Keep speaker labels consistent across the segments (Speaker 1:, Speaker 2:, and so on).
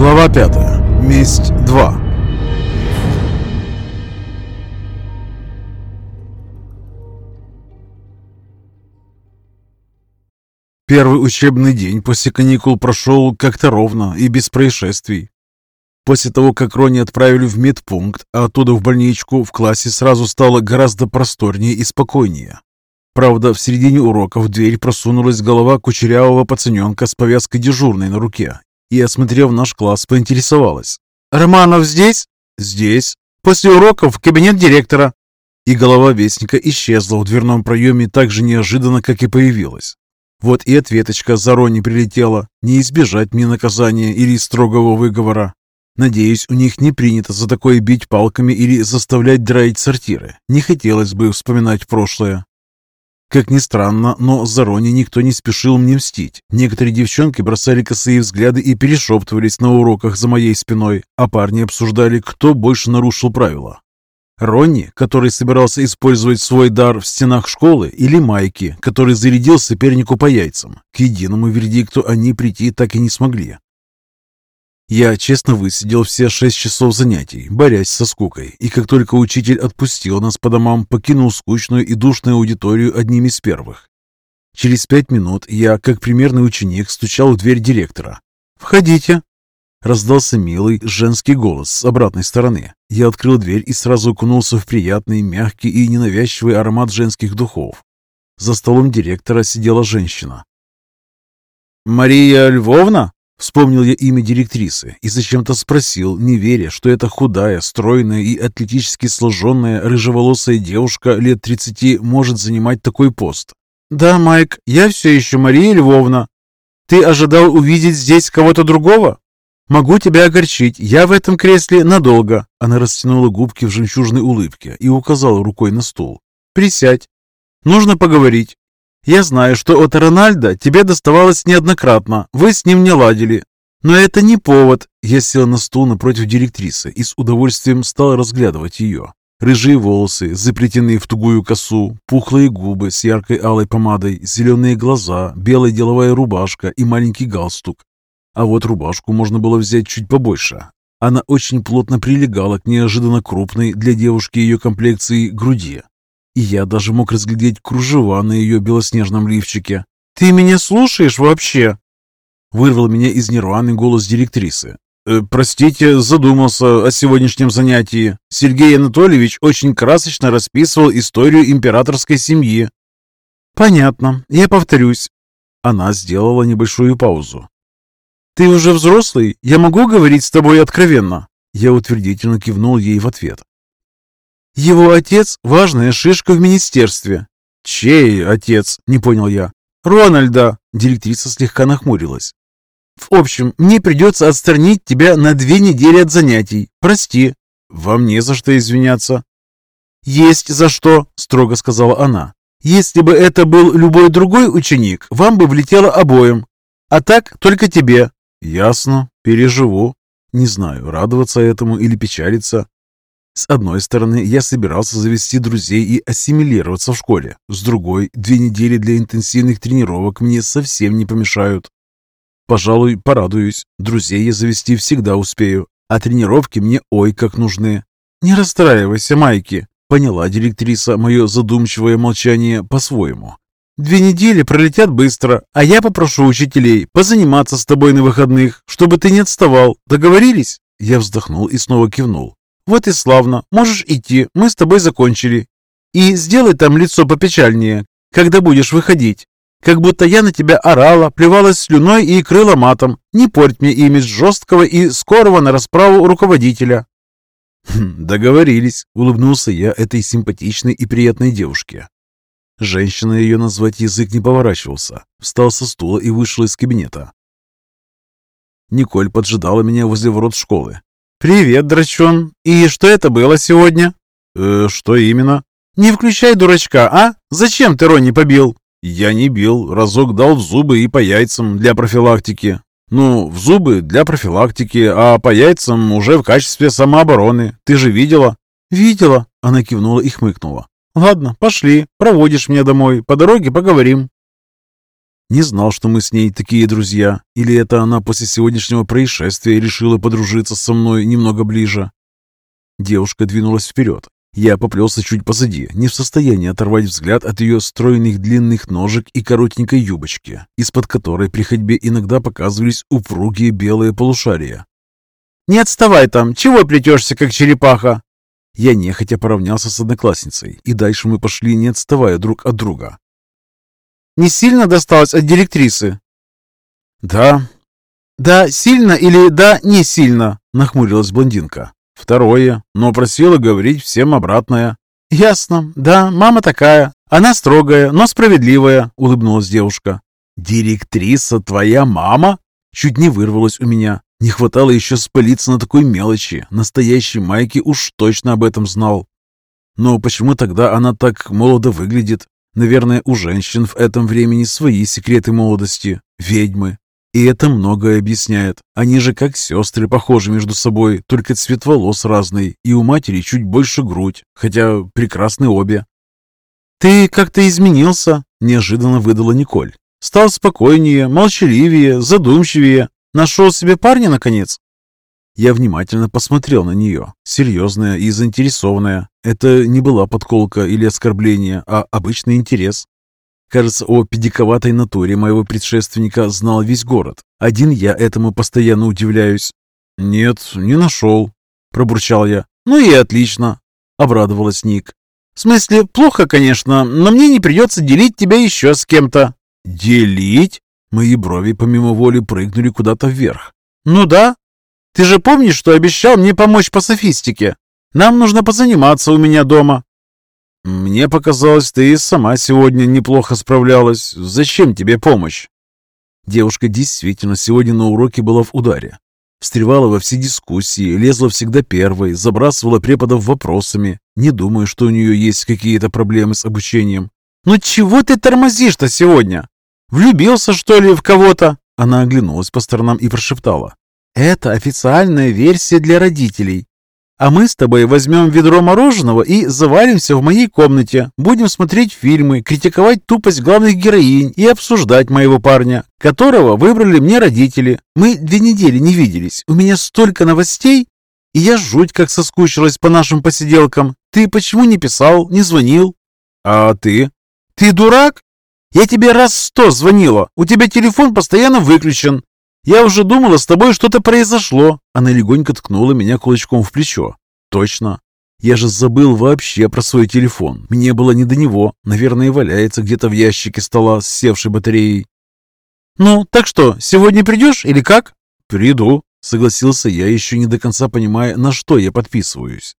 Speaker 1: Глава 5. Месть 2. Первый учебный день после каникул прошел как-то ровно и без происшествий. После того, как Рони отправили в медпункт, а оттуда в больничку, в классе сразу стало гораздо просторнее и спокойнее. Правда, в середине урока в дверь просунулась голова кучерявого пацаненка с повязкой дежурной на руке и, осмотрев наш класс, поинтересовалась. «Романов здесь?» «Здесь. После уроков в кабинет директора». И голова вестника исчезла в дверном проеме так же неожиданно, как и появилась. Вот и ответочка за Рони прилетела. Не избежать мне наказания или строгого выговора. Надеюсь, у них не принято за такое бить палками или заставлять драить сортиры. Не хотелось бы вспоминать прошлое. Как ни странно, но за Рони никто не спешил мне мстить. Некоторые девчонки бросали косые взгляды и перешептывались на уроках за моей спиной, а парни обсуждали, кто больше нарушил правила. Ронни, который собирался использовать свой дар в стенах школы, или Майки, который зарядил сопернику по яйцам. К единому вердикту они прийти так и не смогли. Я честно высидел все шесть часов занятий, борясь со скукой, и как только учитель отпустил нас по домам, покинул скучную и душную аудиторию одним из первых. Через пять минут я, как примерный ученик, стучал в дверь директора. «Входите!» Раздался милый женский голос с обратной стороны. Я открыл дверь и сразу окунулся в приятный, мягкий и ненавязчивый аромат женских духов. За столом директора сидела женщина. «Мария Львовна?» Вспомнил я имя директрисы и зачем-то спросил, не веря, что эта худая, стройная и атлетически сложенная рыжеволосая девушка лет 30 может занимать такой пост. «Да, Майк, я все еще Мария Львовна. Ты ожидал увидеть здесь кого-то другого? Могу тебя огорчить, я в этом кресле надолго». Она растянула губки в жемчужной улыбке и указала рукой на стул. «Присядь. Нужно поговорить. Я знаю, что от Рональда тебе доставалось неоднократно, вы с ним не ладили. Но это не повод. Я сел на стул напротив директрисы и с удовольствием стал разглядывать ее. Рыжие волосы, заплетенные в тугую косу, пухлые губы с яркой алой помадой, зеленые глаза, белая деловая рубашка и маленький галстук. А вот рубашку можно было взять чуть побольше. Она очень плотно прилегала к неожиданно крупной для девушки ее комплекции груди, и я даже мог разглядеть кружева на ее белоснежном лифчике. «Ты меня слушаешь вообще?» Вырвал меня из нирваны голос директрисы. «Э, «Простите, задумался о сегодняшнем занятии. Сергей Анатольевич очень красочно расписывал историю императорской семьи». «Понятно. Я повторюсь». Она сделала небольшую паузу. «Ты уже взрослый? Я могу говорить с тобой откровенно?» Я утвердительно кивнул ей в ответ. Его отец – важная шишка в министерстве. Чей отец? Не понял я. Рональда. Директриса слегка нахмурилась. В общем, мне придется отстранить тебя на две недели от занятий. Прости. Вам не за что извиняться. Есть за что, строго сказала она. Если бы это был любой другой ученик, вам бы влетело обоим. А так только тебе. Ясно, переживу. Не знаю, радоваться этому или печалиться. С одной стороны, я собирался завести друзей и ассимилироваться в школе. С другой, две недели для интенсивных тренировок мне совсем не помешают. Пожалуй, порадуюсь. Друзей я завести всегда успею, а тренировки мне ой как нужны. Не расстраивайся, Майки, поняла директриса мое задумчивое молчание по-своему. Две недели пролетят быстро, а я попрошу учителей позаниматься с тобой на выходных, чтобы ты не отставал. Договорились? Я вздохнул и снова кивнул. «Вот и славно. Можешь идти. Мы с тобой закончили. И сделай там лицо попечальнее, когда будешь выходить. Как будто я на тебя орала, плевалась слюной и крыла матом. Не порть мне имидж жесткого и скорого на расправу руководителя». «Хм, «Договорились», — улыбнулся я этой симпатичной и приятной девушке. Женщина ее назвать язык не поворачивался. Встал со стула и вышел из кабинета. Николь поджидала меня возле ворот школы. «Привет, драчон. И что это было сегодня?» «Э, что именно?» «Не включай дурачка, а? Зачем ты Ронни побил?» «Я не бил. Разок дал в зубы и по яйцам для профилактики. Ну, в зубы для профилактики, а по яйцам уже в качестве самообороны. Ты же видела?» «Видела», — она кивнула и хмыкнула. «Ладно, пошли. Проводишь меня домой. По дороге поговорим». Не знал, что мы с ней такие друзья, или это она после сегодняшнего происшествия решила подружиться со мной немного ближе. Девушка двинулась вперед. Я поплелся чуть позади, не в состоянии оторвать взгляд от ее стройных длинных ножек и коротенькой юбочки, из-под которой при ходьбе иногда показывались упругие белые полушария.
Speaker 2: «Не отставай там! Чего плетешься, как черепаха?»
Speaker 1: Я нехотя поравнялся с одноклассницей, и дальше мы пошли, не отставая друг от друга.
Speaker 2: «Не сильно досталось от директрисы?»
Speaker 1: «Да».
Speaker 2: «Да, сильно или да, не сильно?»
Speaker 1: — нахмурилась блондинка. «Второе, но просила говорить всем обратное».
Speaker 2: «Ясно. Да, мама такая. Она строгая, но справедливая», — улыбнулась девушка.
Speaker 1: «Директриса твоя мама?» Чуть не вырвалась у меня. Не хватало еще спалиться на такой мелочи. Настоящий Майки уж точно об этом знал. Но почему тогда она так молодо выглядит? Наверное, у женщин в этом времени свои секреты молодости. Ведьмы. И это многое объясняет. Они же как сестры похожи между собой, только цвет волос разный, и у матери чуть больше грудь, хотя прекрасны обе.
Speaker 2: «Ты как-то изменился», – неожиданно выдала Николь. «Стал спокойнее, молчаливее, задумчивее. Нашел себе парня, наконец?»
Speaker 1: Я внимательно посмотрел на нее, серьезная и заинтересованная. Это не была подколка или оскорбление, а обычный интерес. Кажется, о педиковатой натуре моего предшественника знал весь город. Один я этому постоянно удивляюсь. «Нет, не нашел», — пробурчал я.
Speaker 2: «Ну и отлично», — обрадовалась Ник. «В смысле, плохо, конечно, но мне не придется делить тебя еще с кем-то».
Speaker 1: «Делить?» Мои брови помимо воли прыгнули куда-то вверх.
Speaker 2: «Ну да. Ты же помнишь, что обещал мне помочь по софистике? Нам нужно позаниматься у меня дома».
Speaker 1: «Мне показалось, ты и сама сегодня неплохо справлялась. Зачем тебе помощь?» Девушка действительно сегодня на уроке была в ударе. Встревала во все дискуссии, лезла всегда первой, забрасывала преподов вопросами. Не думаю, что у нее есть какие-то проблемы с обучением.
Speaker 2: «Ну чего ты тормозишь-то сегодня? Влюбился, что ли, в кого-то?»
Speaker 1: Она оглянулась по сторонам и прошептала.
Speaker 2: «Это официальная версия для родителей. А мы с тобой возьмем ведро мороженого и завалимся в моей комнате. Будем смотреть фильмы, критиковать тупость главных героинь и обсуждать моего парня, которого выбрали мне родители. Мы две недели не виделись. У меня столько новостей, и я жуть как соскучилась по нашим посиделкам. Ты почему не писал, не звонил?
Speaker 1: А ты?
Speaker 2: Ты дурак? Я тебе раз сто звонила. У тебя телефон постоянно выключен. Я уже думала, с тобой что-то произошло.
Speaker 1: Она легонько ткнула меня кулачком в плечо. Точно. Я же забыл вообще про свой телефон. Мне было не до него. Наверное, валяется где-то в ящике стола с севшей батареей.
Speaker 2: «Ну, так что, сегодня придешь или как?»
Speaker 1: «Приду», — согласился я, еще не до конца понимая, на что я подписываюсь.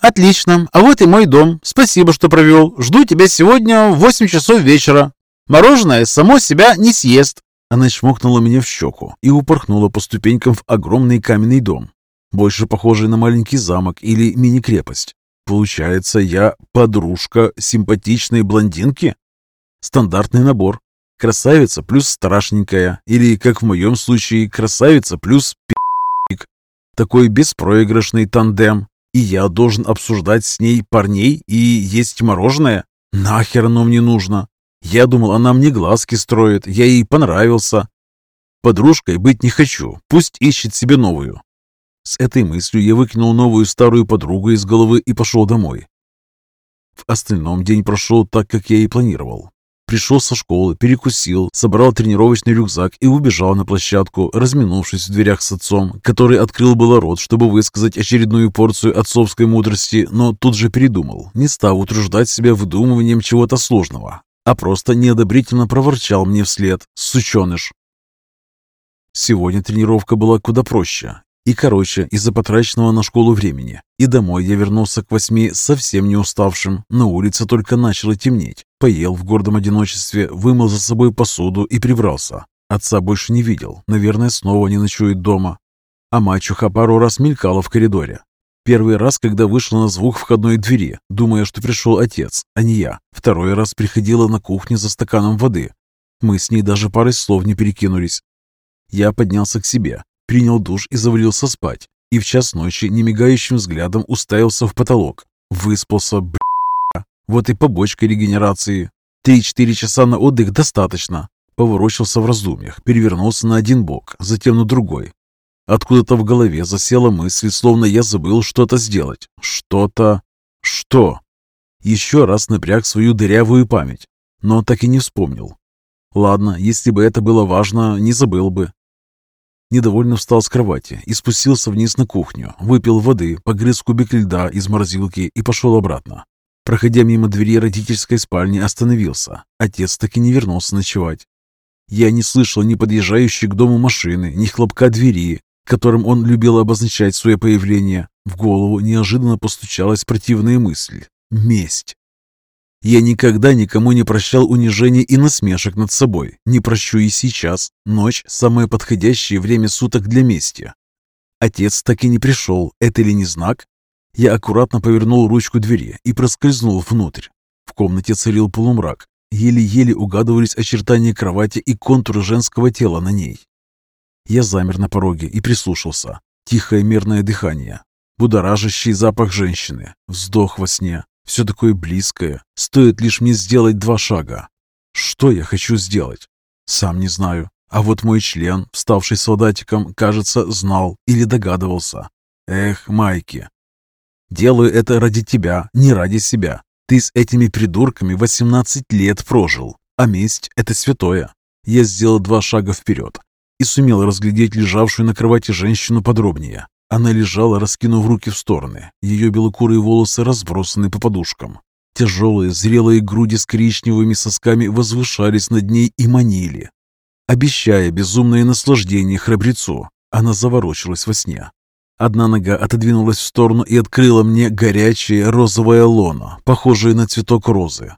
Speaker 2: «Отлично. А вот и мой дом. Спасибо, что провел. Жду тебя сегодня в восемь часов вечера. Мороженое само себя не съест».
Speaker 1: Она чмокнула меня в щеку и упорхнула по ступенькам в огромный каменный дом, больше похожий на маленький замок или мини-крепость. Получается, я подружка симпатичной блондинки? Стандартный набор. Красавица плюс страшненькая, или, как в моем случае, красавица плюс пи***ик. Такой беспроигрышный тандем. И я должен обсуждать с ней парней и есть мороженое? Нахер оно мне нужно? Я думал, она мне глазки строит, я ей понравился. Подружкой быть не хочу, пусть ищет себе новую. С этой мыслью я выкинул новую старую подругу из головы и пошел домой. В остальном день прошел так, как я и планировал. Пришел со школы, перекусил, собрал тренировочный рюкзак и убежал на площадку, разминувшись в дверях с отцом, который открыл было рот, чтобы высказать очередную порцию отцовской мудрости, но тут же передумал, не став утруждать себя выдумыванием чего-то сложного, а просто неодобрительно проворчал мне вслед «Сученыш!». Сегодня тренировка была куда проще и короче из-за потраченного на школу времени. И домой я вернулся к восьми совсем не уставшим. На улице только начало темнеть. Поел в гордом одиночестве, вымыл за собой посуду и прибрался. Отца больше не видел. Наверное, снова не ночует дома. А мачеха пару раз мелькала в коридоре. Первый раз, когда вышла на звук входной двери, думая, что пришел отец, а не я. Второй раз приходила на кухню за стаканом воды. Мы с ней даже парой слов не перекинулись. Я поднялся к себе, принял душ и завалился спать. И в час ночи немигающим взглядом уставился в потолок. Выспался, бля. Вот и побочка регенерации. Три-четыре часа на отдых достаточно. Поворочился в раздумьях, перевернулся на один бок, затем на другой. Откуда-то в голове засела мысль, словно я забыл что-то сделать. Что-то... Что? Еще раз напряг свою дырявую память, но так и не вспомнил. Ладно, если бы это было важно, не забыл бы. Недовольно встал с кровати и спустился вниз на кухню, выпил воды, погрыз кубик льда из морозилки и пошел обратно. Проходя мимо двери родительской спальни, остановился. Отец так и не вернулся ночевать. Я не слышал ни подъезжающей к дому машины, ни хлопка двери, которым он любил обозначать свое появление. В голову неожиданно постучалась противная мысль. Месть. Я никогда никому не прощал унижений и насмешек над собой. Не прощу и сейчас. Ночь – самое подходящее время суток для мести. Отец так и не пришел. Это ли не знак? Я аккуратно повернул ручку двери и проскользнул внутрь. В комнате царил полумрак. Еле-еле угадывались очертания кровати и контуры женского тела на ней. Я замер на пороге и прислушался. Тихое мирное дыхание, будоражащий запах женщины, вздох во сне, все такое близкое. Стоит лишь мне сделать два шага. Что я хочу сделать? Сам не знаю. А вот мой член, вставший солдатиком, кажется, знал или догадывался. Эх, Майки. Делаю это ради тебя, не ради себя. Ты с этими придурками 18 лет прожил, а месть — это святое. Я сделал два шага вперед и сумел разглядеть лежавшую на кровати женщину подробнее. Она лежала, раскинув руки в стороны. Ее белокурые волосы разбросаны по подушкам. Тяжелые, зрелые груди с коричневыми сосками возвышались над ней и манили. Обещая безумное наслаждение храбрецу, она заворочилась во сне. Одна нога отодвинулась в сторону и открыла мне горячее розовое лоно, похожее на цветок розы.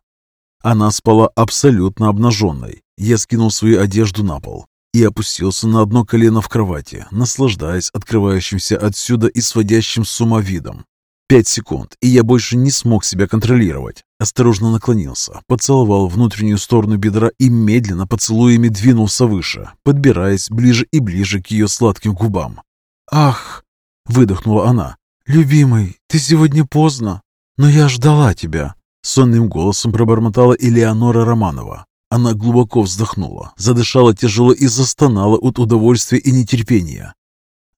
Speaker 1: Она спала абсолютно обнаженной. Я скинул свою одежду на пол и опустился на одно колено в кровати, наслаждаясь открывающимся отсюда и сводящим с ума видом. Пять секунд, и я больше не смог себя контролировать. Осторожно наклонился, поцеловал внутреннюю сторону бедра и медленно поцелуями двинулся выше, подбираясь ближе и ближе к ее сладким губам. «Ах!» — выдохнула она. «Любимый, ты сегодня поздно, но я ждала тебя!» Сонным голосом пробормотала Элеонора Романова, она глубоко вздохнула, задышала тяжело и застонала от удовольствия и нетерпения.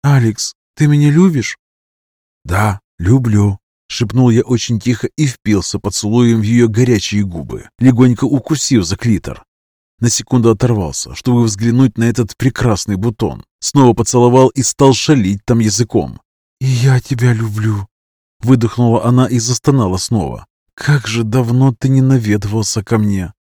Speaker 1: «Алекс, ты меня любишь?» «Да, люблю», — шепнул я очень тихо и впился поцелуем в ее горячие губы, легонько укусив за клитор. На секунду оторвался, чтобы взглянуть на этот прекрасный бутон. Снова поцеловал и стал шалить там языком. «И я тебя люблю», — выдохнула она и застонала снова. «Как же давно ты не наведывался ко мне!»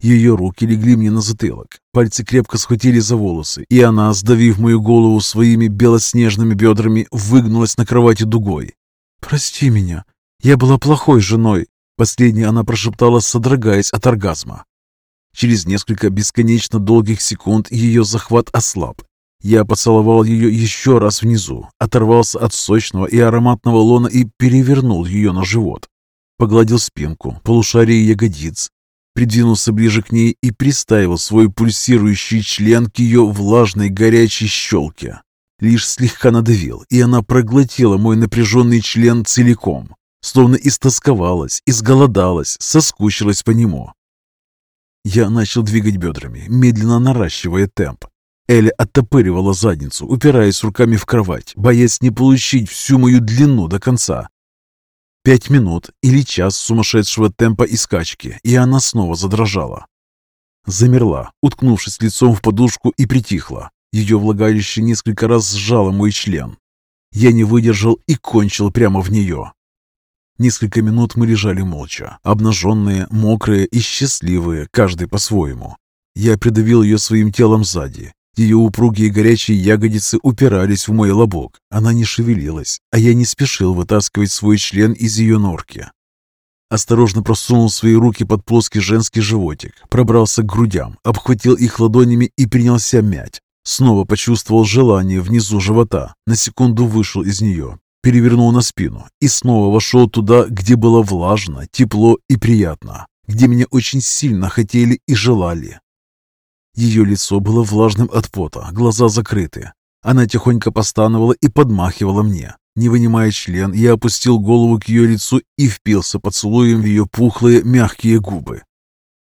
Speaker 1: Ее руки легли мне на затылок, пальцы крепко схватили за волосы, и она, сдавив мою голову своими белоснежными бедрами, выгнулась на кровати дугой. «Прости меня, я была плохой женой», — последнее она прошептала, содрогаясь от оргазма. Через несколько бесконечно долгих секунд ее захват ослаб. Я поцеловал ее еще раз внизу, оторвался от сочного и ароматного лона и перевернул ее на живот. Погладил спинку, полушарие ягодиц, придвинулся ближе к ней и приставил свой пульсирующий член к ее влажной горячей щелке. Лишь слегка надавил, и она проглотила мой напряженный член целиком, словно истосковалась, изголодалась, соскучилась по нему. Я начал двигать бедрами, медленно наращивая темп. Эля оттопыривала задницу, упираясь руками в кровать, боясь не получить всю мою длину до конца. Пять минут или час сумасшедшего темпа и скачки, и она снова задрожала. Замерла, уткнувшись лицом в подушку и притихла. Ее влагалище несколько раз сжало мой член. Я не выдержал и кончил прямо в нее. Несколько минут мы лежали молча, обнаженные, мокрые и счастливые, каждый по-своему. Я придавил ее своим телом сзади, ее упругие горячие ягодицы упирались в мой лобок. Она не шевелилась, а я не спешил вытаскивать свой член из ее норки. Осторожно просунул свои руки под плоский женский животик, пробрался к грудям, обхватил их ладонями и принялся мять. Снова почувствовал желание внизу живота, на секунду вышел из нее, перевернул на спину и снова вошел туда, где было влажно, тепло и приятно, где меня очень сильно хотели и желали. Ее лицо было влажным от пота, глаза закрыты. Она тихонько постановала и подмахивала мне. Не вынимая член, я опустил голову к ее лицу и впился поцелуем в ее пухлые, мягкие губы.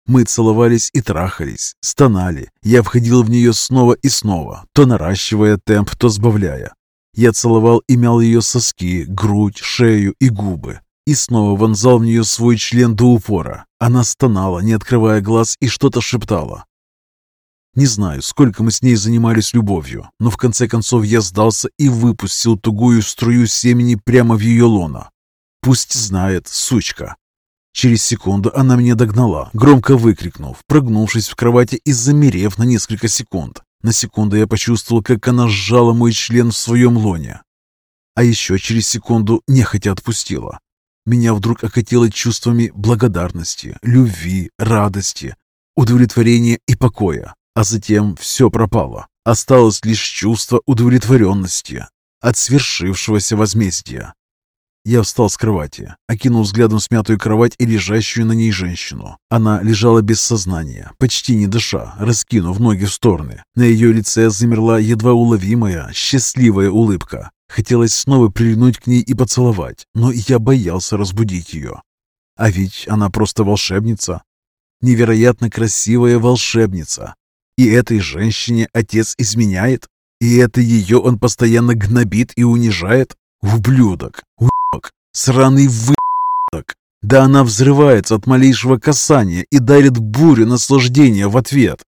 Speaker 1: Мы целовались и трахались, стонали. Я входил в нее снова и снова, то наращивая темп, то сбавляя. Я целовал и мял ее соски, грудь, шею и губы. И снова вонзал в нее свой член до упора. Она стонала, не открывая глаз, и что-то шептала. Не знаю, сколько мы с ней занимались любовью, но в конце концов я сдался и выпустил тугую струю семени прямо в ее лоно. Пусть знает, сучка. Через секунду она меня догнала, громко выкрикнув, прогнувшись в кровати и замерев на несколько секунд. На секунду я почувствовал, как она сжала мой член в своем лоне. А еще через секунду нехотя отпустила. Меня вдруг окатило чувствами благодарности, любви, радости, удовлетворения и покоя. А затем все пропало. Осталось лишь чувство удовлетворенности от свершившегося возмездия. Я встал с кровати, окинул взглядом смятую кровать и лежащую на ней женщину. Она лежала без сознания, почти не дыша, раскинув ноги в стороны. На ее лице замерла едва уловимая, счастливая улыбка. Хотелось снова прильнуть к ней и поцеловать, но я боялся разбудить ее. А ведь она просто волшебница. Невероятно красивая волшебница. И этой женщине отец изменяет? И это ее он постоянно гнобит и унижает? Ублюдок! Уебок! Сраный выебок! Да она взрывается от малейшего касания и дарит бурю наслаждения в ответ.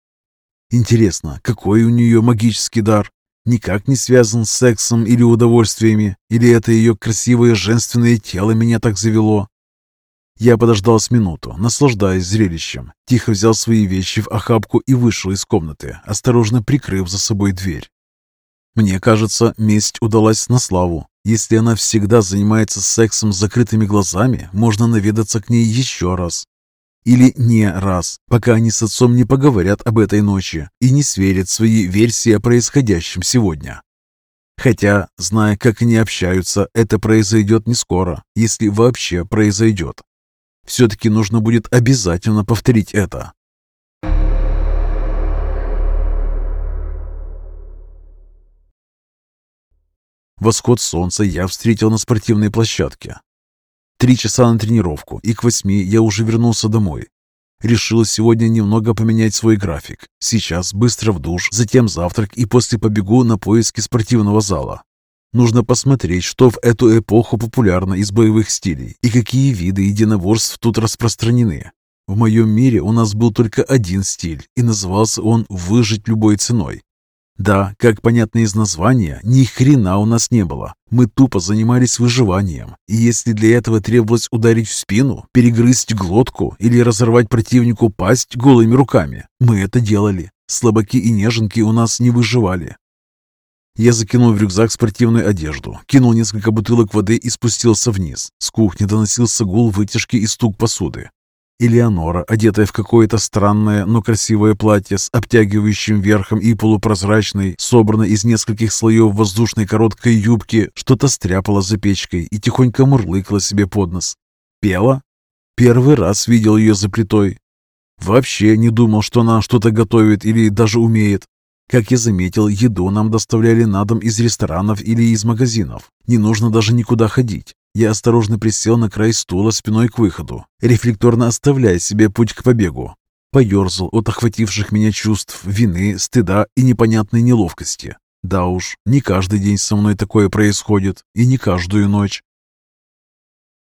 Speaker 1: Интересно, какой у нее магический дар? Никак не связан с сексом или удовольствиями? Или это ее красивое женственное тело меня так завело? Я подождал с минуту, наслаждаясь зрелищем. Тихо взял свои вещи в охапку и вышел из комнаты, осторожно прикрыв за собой дверь. Мне кажется, месть удалась на славу. Если она всегда занимается сексом с закрытыми глазами, можно наведаться к ней еще раз. Или не раз, пока они с отцом не поговорят об этой ночи и не сверят свои версии о происходящем сегодня. Хотя, зная, как они общаются, это произойдет не скоро, если вообще произойдет. Все-таки нужно будет обязательно повторить это. Восход солнца я встретил на спортивной площадке. Три часа на тренировку, и к восьми я уже вернулся домой. Решил сегодня немного поменять свой график. Сейчас быстро в душ, затем завтрак и после побегу на поиски спортивного зала. Нужно посмотреть, что в эту эпоху популярно из боевых стилей и какие виды единоборств тут распространены. В моем мире у нас был только один стиль, и назывался он «выжить любой ценой». Да, как понятно из названия, ни хрена у нас не было. Мы тупо занимались выживанием, и если для этого требовалось ударить в спину, перегрызть глотку или разорвать противнику пасть голыми руками, мы это делали. Слабаки и неженки у нас не выживали. Я закинул в рюкзак спортивную одежду, кинул несколько бутылок воды и спустился вниз. С кухни доносился гул вытяжки и стук посуды. Элеонора, одетая в какое-то странное, но красивое платье с обтягивающим верхом и полупрозрачной, собранной из нескольких слоев воздушной короткой юбки, что-то стряпала за печкой и тихонько мурлыкала себе под нос. Пела? Первый раз видел ее за плитой. Вообще не думал, что она что-то готовит или даже умеет. Как я заметил, еду нам доставляли на дом из ресторанов или из магазинов. Не нужно даже никуда ходить. Я осторожно присел на край стула спиной к выходу, рефлекторно оставляя себе путь к побегу. Поерзал от охвативших меня чувств вины, стыда и непонятной неловкости. Да уж, не каждый день со мной такое происходит, и не каждую ночь.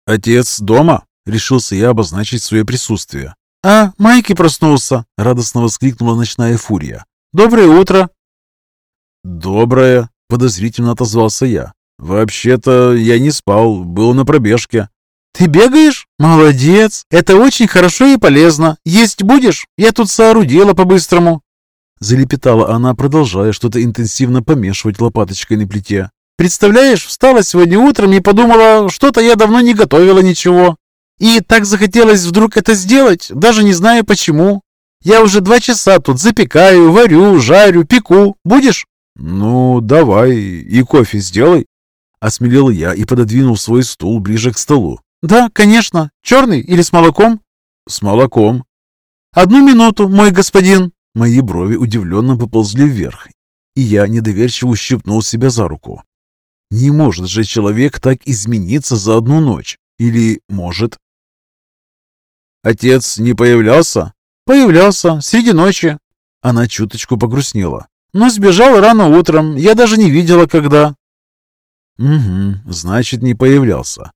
Speaker 1: «Отец дома?» — решился я обозначить свое присутствие.
Speaker 2: «А, Майки проснулся!» — радостно воскликнула ночная фурия. «Доброе утро!»
Speaker 1: «Доброе!» — подозрительно отозвался я. «Вообще-то я не спал, был на пробежке».
Speaker 2: «Ты бегаешь? Молодец! Это очень хорошо и полезно. Есть будешь? Я тут соорудила по-быстрому».
Speaker 1: Залепетала она, продолжая что-то интенсивно помешивать лопаточкой на плите.
Speaker 2: «Представляешь, встала сегодня утром и подумала, что-то я давно не готовила ничего. И так захотелось вдруг это сделать, даже не знаю почему. Я уже два часа тут запекаю, варю, жарю, пеку. Будешь?»
Speaker 1: «Ну, давай, и кофе сделай». Осмелел я и пододвинул свой стул ближе к столу.
Speaker 2: «Да, конечно. Черный или с молоком?»
Speaker 1: «С молоком».
Speaker 2: «Одну минуту, мой господин».
Speaker 1: Мои брови удивленно поползли вверх, и я недоверчиво ущипнул себя за руку. Не может же человек так измениться за одну ночь. Или может? Отец не появлялся?
Speaker 2: Появлялся среди ночи. Она чуточку погрустнела. Но сбежал рано утром, я даже не видела, когда.
Speaker 1: Угу, значит, не появлялся.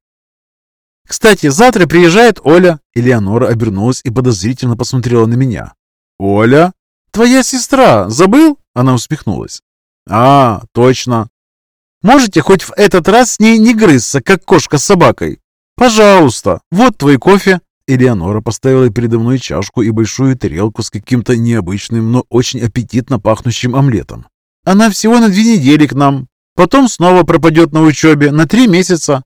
Speaker 2: Кстати, завтра приезжает Оля. Элеонора обернулась и подозрительно посмотрела на меня.
Speaker 1: Оля?
Speaker 2: Твоя сестра, забыл? Она усмехнулась.
Speaker 1: А, точно.
Speaker 2: Можете хоть в этот раз с ней не грызться, как кошка с собакой? Пожалуйста, вот твой кофе.
Speaker 1: Элеонора поставила передо мной чашку и большую тарелку с каким-то необычным, но очень аппетитно пахнущим омлетом.
Speaker 2: Она всего на две недели к нам. Потом снова пропадет на учебе на три месяца.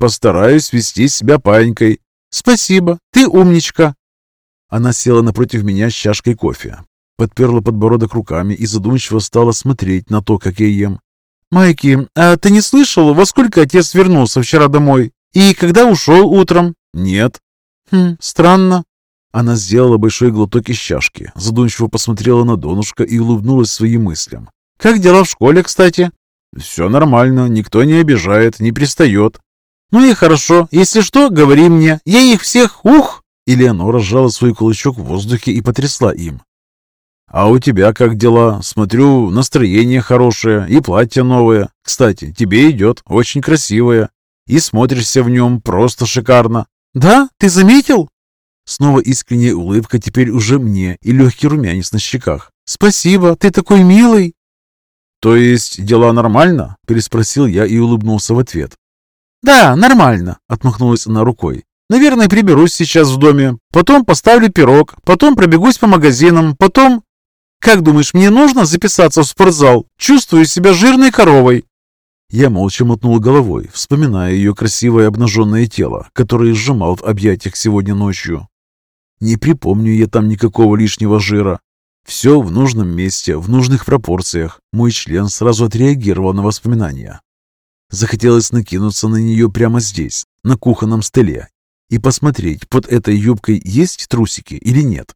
Speaker 1: Постараюсь вести себя паинькой.
Speaker 2: Спасибо, ты умничка.
Speaker 1: Она села напротив меня с чашкой кофе, подперла подбородок руками и задумчиво стала смотреть на то, как я ем.
Speaker 2: «Майки, а ты не слышал, во сколько отец вернулся вчера домой? И когда ушел утром?»
Speaker 1: «Нет».
Speaker 2: «Хм, странно».
Speaker 1: Она сделала большой глоток из чашки, задумчиво посмотрела на донышко и улыбнулась своим мыслям.
Speaker 2: «Как дела в школе, кстати?»
Speaker 1: «Все нормально, никто не обижает, не пристает».
Speaker 2: «Ну и хорошо. Если что, говори мне. Я их всех... Ух!»
Speaker 1: Элеонора сжала свой кулачок в воздухе и потрясла им. «А у тебя как дела? Смотрю, настроение хорошее и платье новое. Кстати, тебе идет, очень красивое. И смотришься в нем просто шикарно».
Speaker 2: «Да? Ты заметил?»
Speaker 1: Снова искренняя улыбка теперь уже мне и легкий румянец на щеках.
Speaker 2: «Спасибо, ты такой милый!»
Speaker 1: «То есть дела нормально?» – переспросил я и улыбнулся в ответ.
Speaker 2: «Да, нормально», – отмахнулась она рукой. «Наверное, приберусь сейчас в доме, потом поставлю пирог, потом пробегусь по магазинам, потом...» «Как думаешь, мне нужно записаться в спортзал? Чувствую себя жирной коровой».
Speaker 1: Я молча мотнул головой, вспоминая ее красивое обнаженное тело, которое сжимал в объятиях сегодня ночью. Не припомню я там никакого лишнего жира. Все в нужном месте, в нужных пропорциях. Мой член сразу отреагировал на воспоминания. Захотелось накинуться на нее прямо здесь, на кухонном столе, и посмотреть, под этой юбкой есть трусики или нет.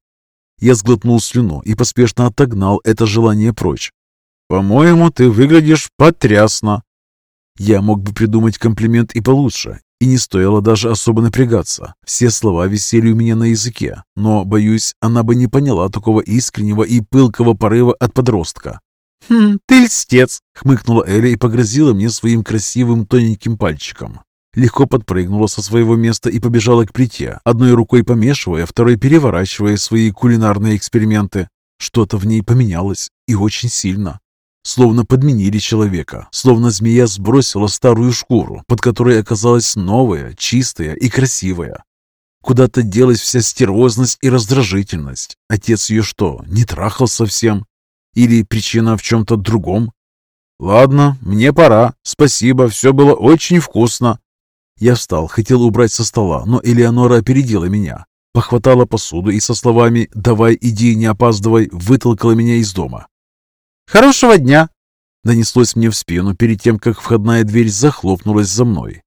Speaker 1: Я сглотнул слюну и поспешно отогнал это желание прочь. «По-моему, ты выглядишь потрясно!» Я мог бы придумать комплимент и получше, и не стоило даже особо напрягаться. Все слова висели у меня на языке, но, боюсь, она бы не поняла такого искреннего и пылкого порыва от подростка.
Speaker 2: «Хм, ты льстец!»
Speaker 1: — хмыкнула Эля и погрозила мне своим красивым тоненьким пальчиком. Легко подпрыгнула со своего места и побежала к плите, одной рукой помешивая, второй переворачивая свои кулинарные эксперименты. Что-то в ней поменялось, и очень сильно. Словно подменили человека, словно змея сбросила старую шкуру, под которой оказалась новая, чистая и красивая. Куда-то делась вся стервозность и раздражительность. Отец ее что, не трахал совсем? Или причина в чем-то другом? Ладно, мне пора. Спасибо, все было очень вкусно. Я встал, хотел убрать со стола, но Элеонора опередила меня. Похватала посуду и со словами «давай, иди, не опаздывай» вытолкала меня из дома.
Speaker 2: «Хорошего дня!»
Speaker 1: Донеслось мне в спину перед тем, как входная дверь захлопнулась за мной.